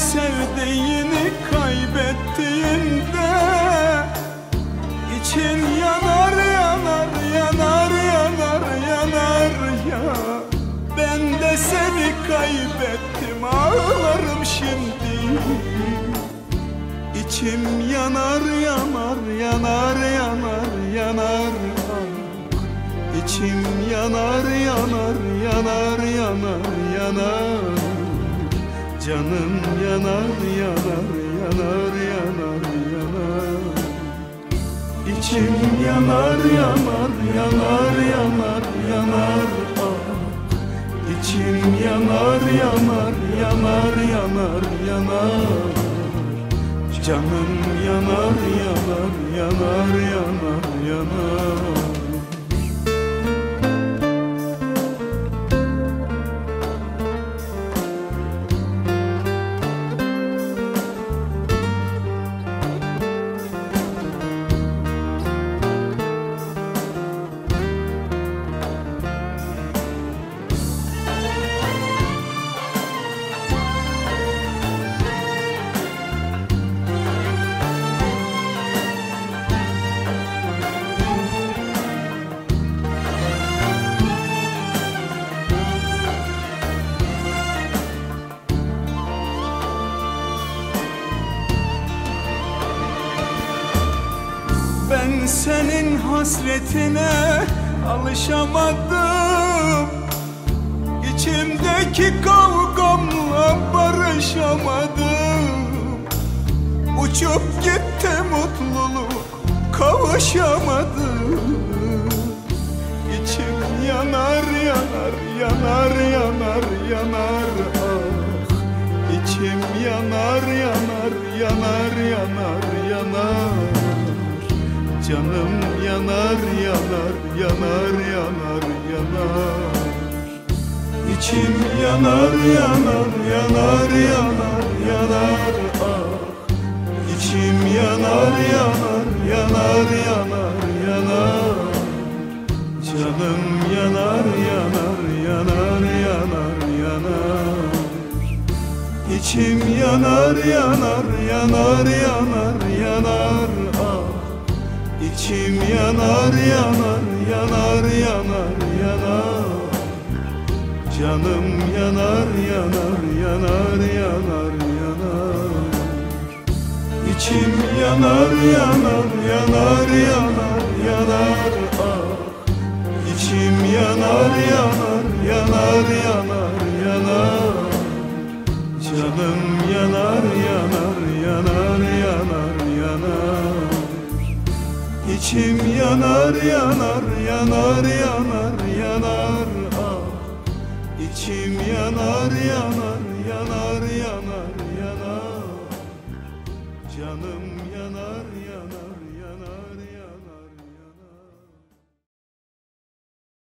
sevdiğini kaybettiğinde için yanar yanar yanar yanar yanar ya. Ben de seni kaybettim ağlarım şimdi. İçim yanar yanar yanar yanar yanar. İçim yanar yanar yanar yanar yanar Canım yanar yanar yanar yanar yanar İçim yanar yanar yanar yanar yanar ah. İçim yanar yanar yanar yanar yanar Canım yanar yanar yanar yanar yanar senin hasretine alışamadım. İçimdeki kavgamla barışamadım. Uçup gitti mutluluk kavuşamadım. İçim yanar yanar yanar yanar yanar. Ah İçim yanar yanar yanar yanar yanar Canım yanar yanar yanar yanar yanar İçim yanar yanar yanar yanar yanar ah İçim yanar yanar yanar yanar yanar Canım yanar yanar yanar yanar yanar İçim yanar yanar yanar yanar yanar ah İçim yanar yanar yanar yanar yanar Canım yanar yanar yanar yanar yanar İçim yanar yanar yanar yanar yanar ah İçim yanar yanar yanar yanar yanar Canım yanar yanar İçim yanar yanar yanar yanar yanar. Ah İçim yanar yanar yanar yanar yanar. Canım